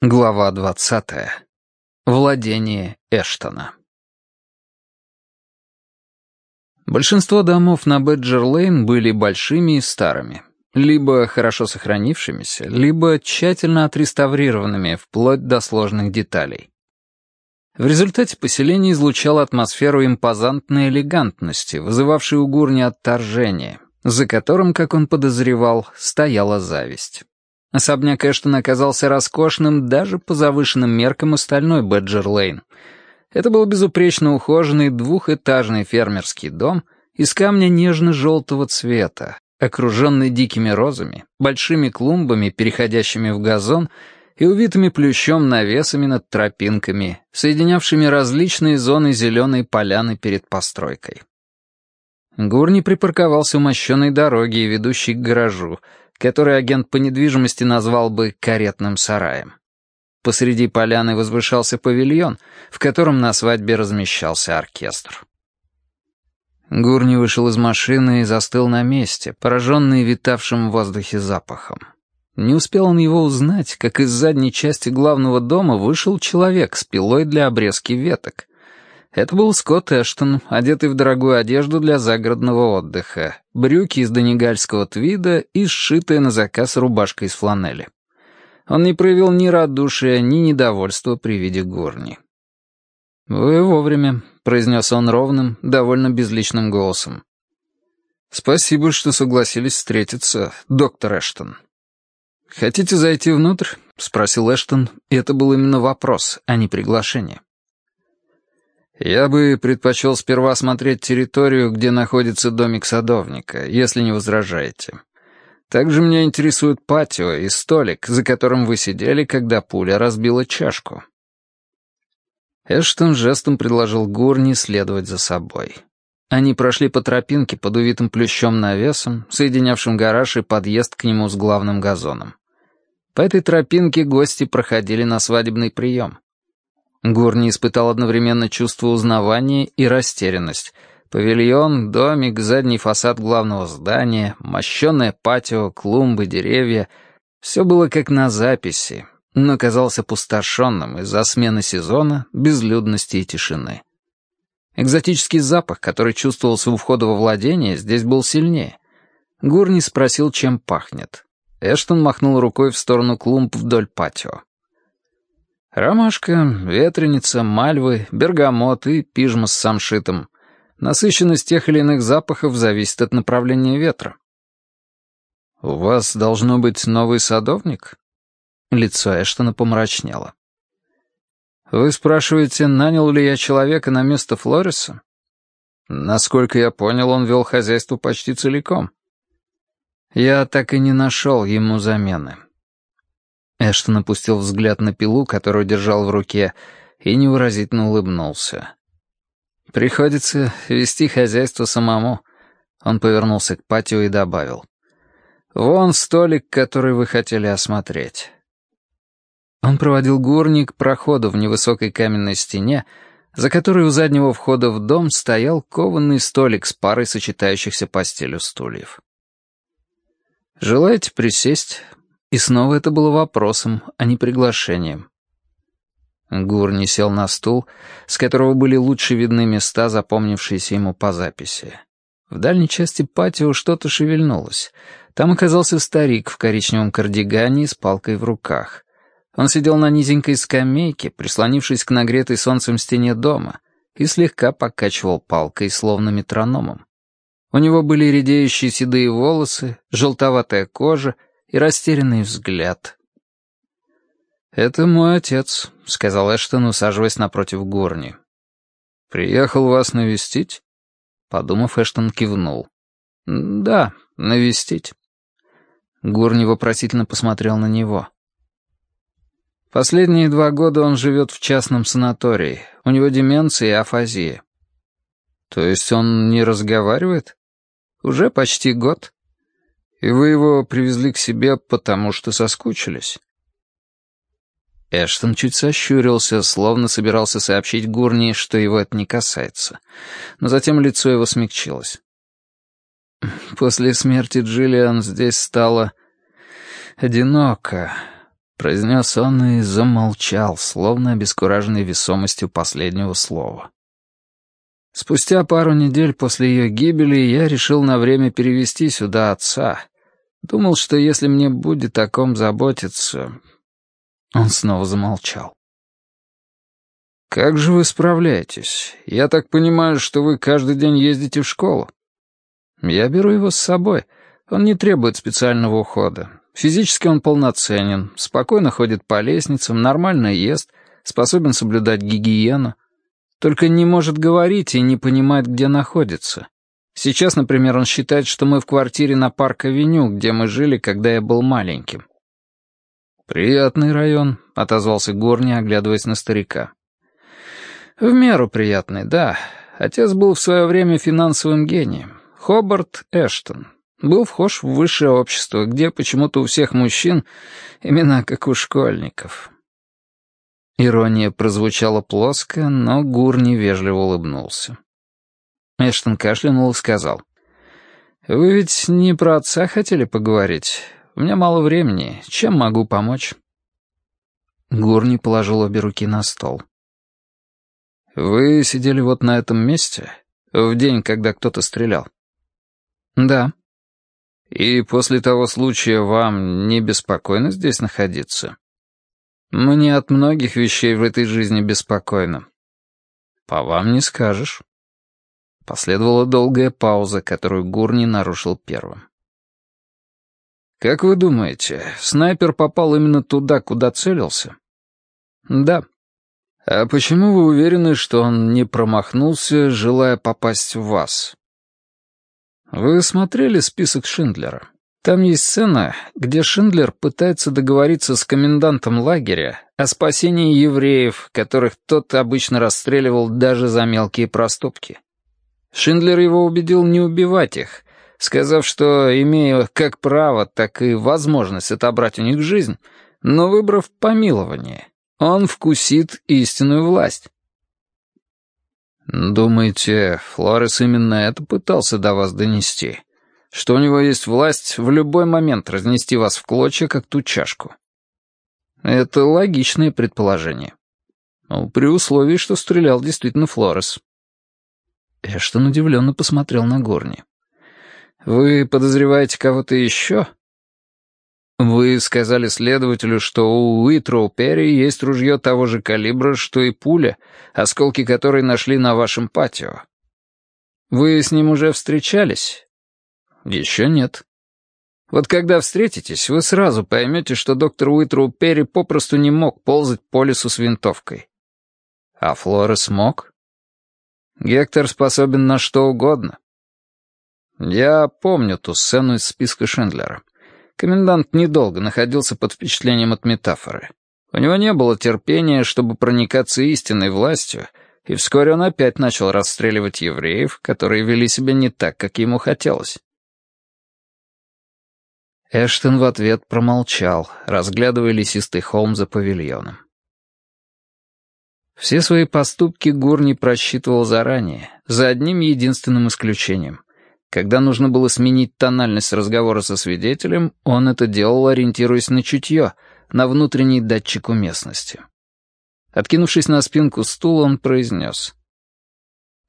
Глава двадцатая. Владение Эштона. Большинство домов на Бэджер-Лейн были большими и старыми, либо хорошо сохранившимися, либо тщательно отреставрированными вплоть до сложных деталей. В результате поселение излучало атмосферу импозантной элегантности, вызывавшей у Гурни отторжение, за которым, как он подозревал, стояла зависть. Особняк Эштон оказался роскошным даже по завышенным меркам остальной Бэджер-Лейн. Это был безупречно ухоженный двухэтажный фермерский дом из камня нежно-желтого цвета, окруженный дикими розами, большими клумбами, переходящими в газон, и увитыми плющом навесами над тропинками, соединявшими различные зоны зеленой поляны перед постройкой. Гурни припарковался у мощенной дороги, ведущей к гаражу, который агент по недвижимости назвал бы «каретным сараем». Посреди поляны возвышался павильон, в котором на свадьбе размещался оркестр. Гурни вышел из машины и застыл на месте, пораженный витавшим в воздухе запахом. Не успел он его узнать, как из задней части главного дома вышел человек с пилой для обрезки веток. Это был Скотт Эштон, одетый в дорогую одежду для загородного отдыха, брюки из донегальского твида и сшитая на заказ рубашка из фланели. Он не проявил ни радушия, ни недовольства при виде горни. «Вы вовремя», — произнес он ровным, довольно безличным голосом. «Спасибо, что согласились встретиться, доктор Эштон». «Хотите зайти внутрь?» — спросил Эштон, и это был именно вопрос, а не приглашение. «Я бы предпочел сперва осмотреть территорию, где находится домик садовника, если не возражаете. Также меня интересует патио и столик, за которым вы сидели, когда пуля разбила чашку». Эштон жестом предложил Гурни следовать за собой. Они прошли по тропинке под увитым плющом навесом, соединявшим гараж и подъезд к нему с главным газоном. По этой тропинке гости проходили на свадебный прием. Гурни испытал одновременно чувство узнавания и растерянность. Павильон, домик, задний фасад главного здания, мощенное патио, клумбы, деревья — все было как на записи, но казался опустошенным из-за смены сезона, безлюдности и тишины. Экзотический запах, который чувствовался у входа во владение, здесь был сильнее. Гурни спросил, чем пахнет. Эштон махнул рукой в сторону клумб вдоль патио. Ромашка, ветреница, мальвы, бергамот и пижма с самшитом. Насыщенность тех или иных запахов зависит от направления ветра. «У вас должно быть новый садовник?» Лицо Эштона помрачнело. «Вы спрашиваете, нанял ли я человека на место Флориса?» «Насколько я понял, он вел хозяйство почти целиком». «Я так и не нашел ему замены. Эштон опустил взгляд на пилу, которую держал в руке, и невыразительно улыбнулся. «Приходится вести хозяйство самому». Он повернулся к патио и добавил. «Вон столик, который вы хотели осмотреть». Он проводил Гурни к проходу в невысокой каменной стене, за которой у заднего входа в дом стоял кованный столик с парой сочетающихся постелью стульев. «Желаете присесть?» И снова это было вопросом, а не приглашением. Гурни сел на стул, с которого были лучше видны места, запомнившиеся ему по записи. В дальней части патио что-то шевельнулось. Там оказался старик в коричневом кардигане с палкой в руках. Он сидел на низенькой скамейке, прислонившись к нагретой солнцем стене дома, и слегка покачивал палкой, словно метрономом. У него были редеющие седые волосы, желтоватая кожа и растерянный взгляд. «Это мой отец», — сказал Эштон, усаживаясь напротив горни. «Приехал вас навестить?» Подумав, Эштон кивнул. «Да, навестить». Гурни вопросительно посмотрел на него. Последние два года он живет в частном санатории. У него деменция и афазия. То есть он не разговаривает? Уже почти год. И вы его привезли к себе, потому что соскучились?» Эштон чуть сощурился, словно собирался сообщить Гурни, что его это не касается. Но затем лицо его смягчилось. После смерти Джиллиан здесь стало одиноко. произнес он и замолчал, словно обескураженный весомостью последнего слова. Спустя пару недель после ее гибели я решил на время перевести сюда отца. Думал, что если мне будет о ком заботиться... Он снова замолчал. «Как же вы справляетесь? Я так понимаю, что вы каждый день ездите в школу?» «Я беру его с собой. Он не требует специального ухода. Физически он полноценен, спокойно ходит по лестницам, нормально ест, способен соблюдать гигиену. Только не может говорить и не понимает, где находится. Сейчас, например, он считает, что мы в квартире на Парк-авеню, где мы жили, когда я был маленьким. «Приятный район», — отозвался Горни, оглядываясь на старика. «В меру приятный, да. Отец был в свое время финансовым гением. Хобарт Эштон, был вхож в высшее общество, где почему-то у всех мужчин имена как у школьников. Ирония прозвучала плоско, но Гур невежливо улыбнулся. Эштон кашлянул и сказал. «Вы ведь не про отца хотели поговорить? У меня мало времени. Чем могу помочь?» Гурни положил обе руки на стол. «Вы сидели вот на этом месте, в день, когда кто-то стрелял?» «Да». «И после того случая вам не беспокойно здесь находиться?» «Мне от многих вещей в этой жизни беспокойно». «По вам не скажешь». Последовала долгая пауза, которую Гурни нарушил первым. «Как вы думаете, снайпер попал именно туда, куда целился?» «Да». «А почему вы уверены, что он не промахнулся, желая попасть в вас?» Вы смотрели список Шиндлера? Там есть сцена, где Шиндлер пытается договориться с комендантом лагеря о спасении евреев, которых тот обычно расстреливал даже за мелкие проступки. Шиндлер его убедил не убивать их, сказав, что, имея как право, так и возможность отобрать у них жизнь, но выбрав помилование, он вкусит истинную власть. «Думаете, Флорес именно это пытался до вас донести? Что у него есть власть в любой момент разнести вас в клочья, как ту чашку?» «Это логичное предположение. Ну, при условии, что стрелял действительно Флорес». Эштон удивленно посмотрел на Горни. «Вы подозреваете кого-то еще?» «Вы сказали следователю, что у Уитроу Перри есть ружье того же калибра, что и пуля, осколки которой нашли на вашем патио. Вы с ним уже встречались?» «Еще нет». «Вот когда встретитесь, вы сразу поймете, что доктор Уитроу Перри попросту не мог ползать по лесу с винтовкой». «А Флорес мог?» «Гектор способен на что угодно». «Я помню ту сцену из списка Шиндлера». Комендант недолго находился под впечатлением от метафоры. У него не было терпения, чтобы проникаться истинной властью, и вскоре он опять начал расстреливать евреев, которые вели себя не так, как ему хотелось. Эштон в ответ промолчал, разглядывая лесистый холм за павильоном. Все свои поступки Гурни просчитывал заранее, за одним единственным исключением. Когда нужно было сменить тональность разговора со свидетелем, он это делал, ориентируясь на чутье, на внутренний датчик уместности. Откинувшись на спинку стула, он произнес.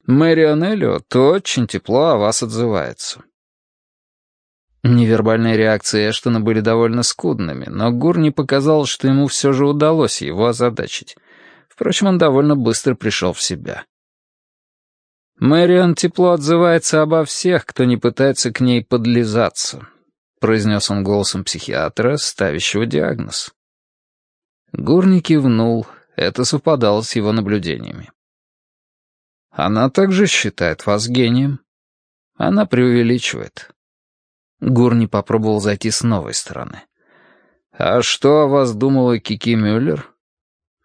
«Мэриан Эллиот очень тепло о вас отзывается». Невербальные реакции Эштона были довольно скудными, но Гур не показал, что ему все же удалось его озадачить. Впрочем, он довольно быстро пришел в себя. «Мэриан тепло отзывается обо всех, кто не пытается к ней подлизаться», произнес он голосом психиатра, ставящего диагноз. Гурни кивнул, это совпадало с его наблюдениями. «Она также считает вас гением. Она преувеличивает». Гурни попробовал зайти с новой стороны. «А что о вас думала Кики Мюллер?»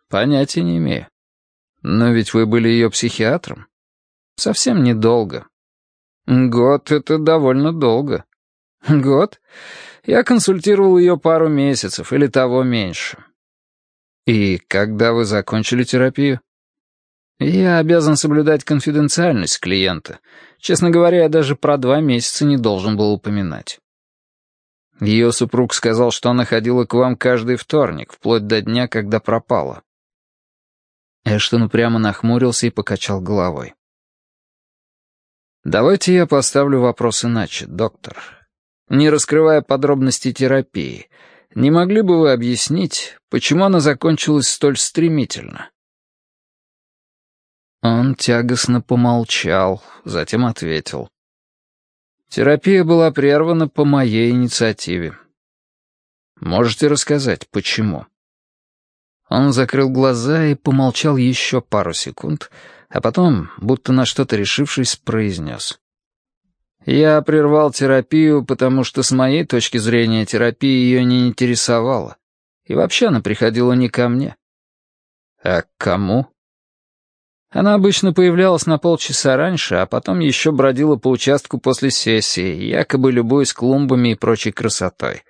«Понятия не имею. Но ведь вы были ее психиатром». Совсем недолго. Год — это довольно долго. Год? Я консультировал ее пару месяцев или того меньше. И когда вы закончили терапию? Я обязан соблюдать конфиденциальность клиента. Честно говоря, я даже про два месяца не должен был упоминать. Ее супруг сказал, что она ходила к вам каждый вторник, вплоть до дня, когда пропала. Эштон прямо нахмурился и покачал головой. «Давайте я поставлю вопрос иначе, доктор. Не раскрывая подробности терапии, не могли бы вы объяснить, почему она закончилась столь стремительно?» Он тягостно помолчал, затем ответил. Терапия была прервана по моей инициативе. Можете рассказать, почему?» Он закрыл глаза и помолчал еще пару секунд, а потом, будто на что-то решившись, произнес. «Я прервал терапию, потому что с моей точки зрения терапия ее не интересовала. И вообще она приходила не ко мне». «А к кому?» Она обычно появлялась на полчаса раньше, а потом еще бродила по участку после сессии, якобы любуясь клумбами и прочей красотой.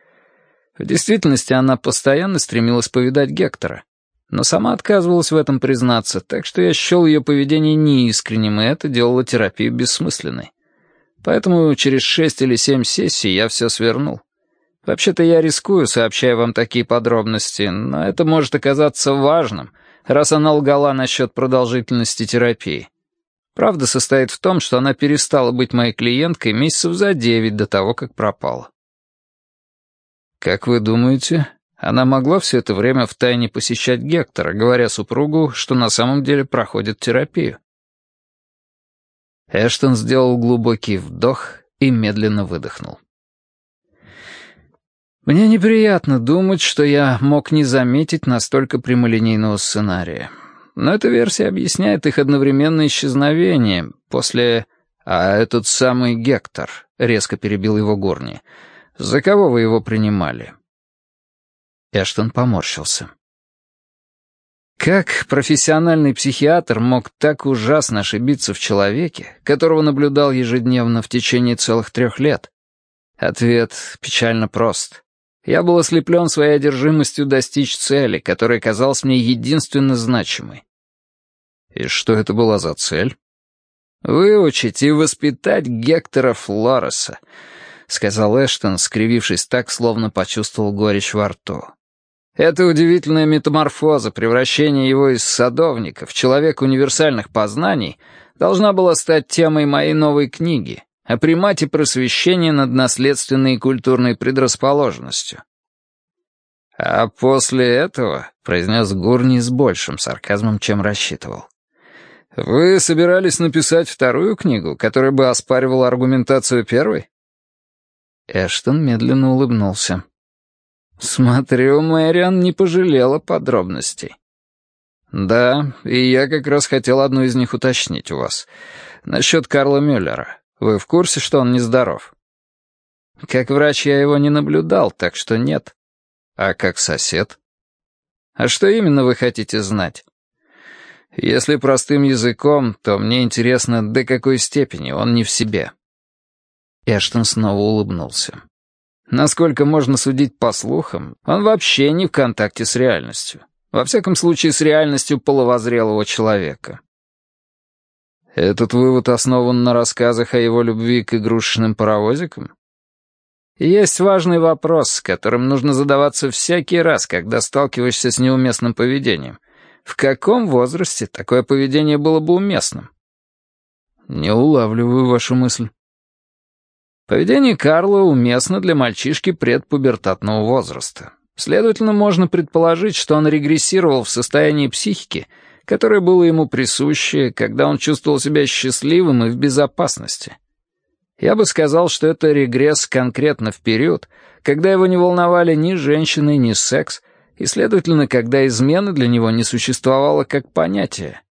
В действительности она постоянно стремилась повидать Гектора. Но сама отказывалась в этом признаться, так что я счел ее поведение неискренним, и это делало терапию бессмысленной. Поэтому через шесть или семь сессий я все свернул. Вообще-то я рискую, сообщая вам такие подробности, но это может оказаться важным — раз она лгала насчет продолжительности терапии. Правда состоит в том, что она перестала быть моей клиенткой месяцев за девять до того, как пропала. Как вы думаете, она могла все это время втайне посещать Гектора, говоря супругу, что на самом деле проходит терапию? Эштон сделал глубокий вдох и медленно выдохнул. Мне неприятно думать, что я мог не заметить настолько прямолинейного сценария. Но эта версия объясняет их одновременное исчезновение после... А этот самый Гектор, резко перебил его Горни. За кого вы его принимали? Эштон поморщился. Как профессиональный психиатр мог так ужасно ошибиться в человеке, которого наблюдал ежедневно в течение целых трех лет? Ответ печально прост. Я был ослеплен своей одержимостью достичь цели, которая казалась мне единственно значимой. И что это была за цель? «Выучить и воспитать Гектора Флореса», — сказал Эштон, скривившись так, словно почувствовал горечь во рту. «Это удивительная метаморфоза, превращение его из садовника в человека универсальных познаний, должна была стать темой моей новой книги, о примате просвещения над наследственной и культурной предрасположенностью. «А после этого», — произнес Гурни с большим сарказмом, чем рассчитывал, «вы собирались написать вторую книгу, которая бы оспаривала аргументацию первой?» Эштон медленно улыбнулся. «Смотрю, Мэриан не пожалела подробностей». «Да, и я как раз хотел одну из них уточнить у вас. Насчет Карла Мюллера. Вы в курсе, что он нездоров? Как врач я его не наблюдал, так что нет. А как сосед? А что именно вы хотите знать? Если простым языком, то мне интересно, до какой степени он не в себе. Эштон снова улыбнулся. Насколько можно судить по слухам, он вообще не в контакте с реальностью. Во всяком случае, с реальностью половозрелого человека. Этот вывод основан на рассказах о его любви к игрушечным паровозикам? Есть важный вопрос, которым нужно задаваться всякий раз, когда сталкиваешься с неуместным поведением. В каком возрасте такое поведение было бы уместным? Не улавливаю вашу мысль. Поведение Карла уместно для мальчишки предпубертатного возраста. Следовательно, можно предположить, что он регрессировал в состоянии психики — которое было ему присуще, когда он чувствовал себя счастливым и в безопасности. Я бы сказал, что это регресс конкретно в период, когда его не волновали ни женщины, ни секс, и, следовательно, когда измена для него не существовала как понятие.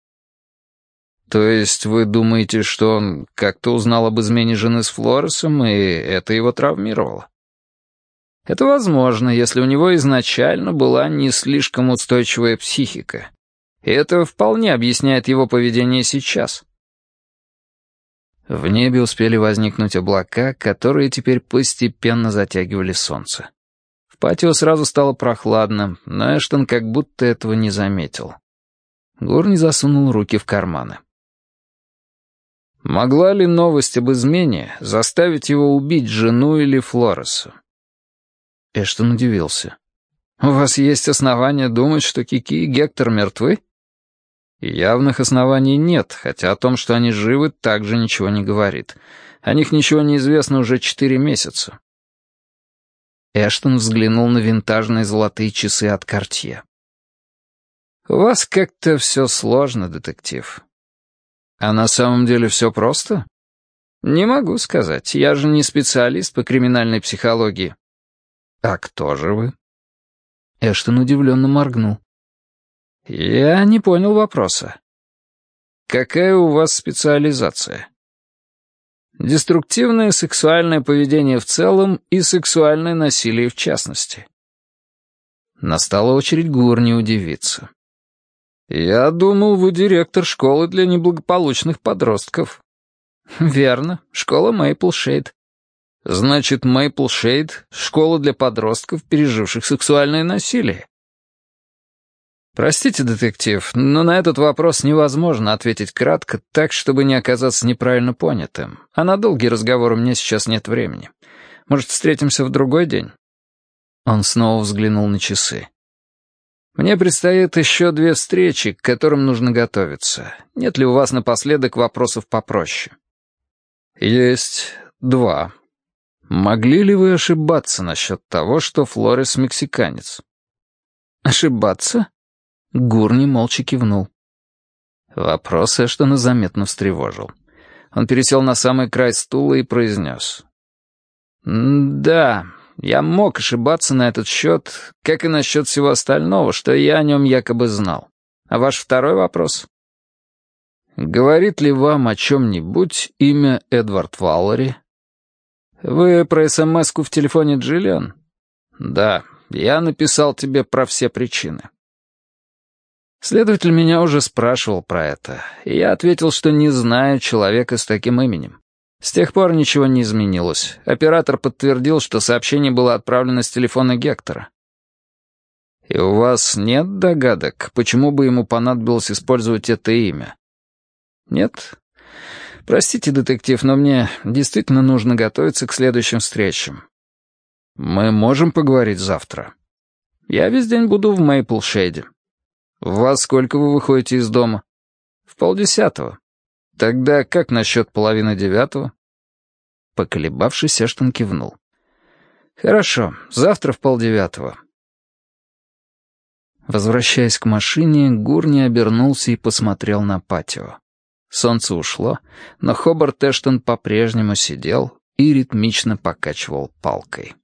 То есть вы думаете, что он как-то узнал об измене жены с Флоресом, и это его травмировало? Это возможно, если у него изначально была не слишком устойчивая психика. Это вполне объясняет его поведение сейчас. В небе успели возникнуть облака, которые теперь постепенно затягивали солнце. В патио сразу стало прохладно, но Эштон как будто этого не заметил. Гурни засунул руки в карманы. Могла ли новость об измене заставить его убить жену или Флореса? Эштон удивился. «У вас есть основания думать, что Кики и Гектор мертвы?» Явных оснований нет, хотя о том, что они живы, также ничего не говорит. О них ничего не известно уже четыре месяца. Эштон взглянул на винтажные золотые часы от Кортье. «У вас как-то все сложно, детектив. А на самом деле все просто?» «Не могу сказать. Я же не специалист по криминальной психологии». «А кто же вы?» Эштон удивленно моргнул. «Я не понял вопроса. Какая у вас специализация?» «Деструктивное сексуальное поведение в целом и сексуальное насилие в частности». Настала очередь Гурни удивиться. «Я думал, вы директор школы для неблагополучных подростков». «Верно, школа Мейплшейд». «Значит, Мейплшейд — школа для подростков, переживших сексуальное насилие». «Простите, детектив, но на этот вопрос невозможно ответить кратко, так, чтобы не оказаться неправильно понятым. А на долгий разговор у меня сейчас нет времени. Может, встретимся в другой день?» Он снова взглянул на часы. Мне предстоит еще две встречи, к которым нужно готовиться. Нет ли у вас напоследок вопросов попроще? Есть два. Могли ли вы ошибаться насчет того, что Флорес мексиканец? Ошибаться? Гурни молча кивнул. Вопрос Эштона заметно встревожил. Он пересел на самый край стула и произнес. «Да, я мог ошибаться на этот счет, как и насчет всего остального, что я о нем якобы знал. А ваш второй вопрос? Говорит ли вам о чем-нибудь имя Эдвард Валлери? Вы про СМС-ку в телефоне Джиллиан? Да, я написал тебе про все причины. Следователь меня уже спрашивал про это, и я ответил, что не знаю человека с таким именем. С тех пор ничего не изменилось. Оператор подтвердил, что сообщение было отправлено с телефона Гектора. И у вас нет догадок, почему бы ему понадобилось использовать это имя? Нет? Простите, детектив, но мне действительно нужно готовиться к следующим встречам. Мы можем поговорить завтра. Я весь день буду в Мейплшейде. Во сколько вы выходите из дома? В полдесятого. «Тогда как насчет половины девятого?» Поколебавшись, Эштон кивнул. «Хорошо, завтра в полдевятого». Возвращаясь к машине, Гурни обернулся и посмотрел на патио. Солнце ушло, но Хобарт Эштон по-прежнему сидел и ритмично покачивал палкой.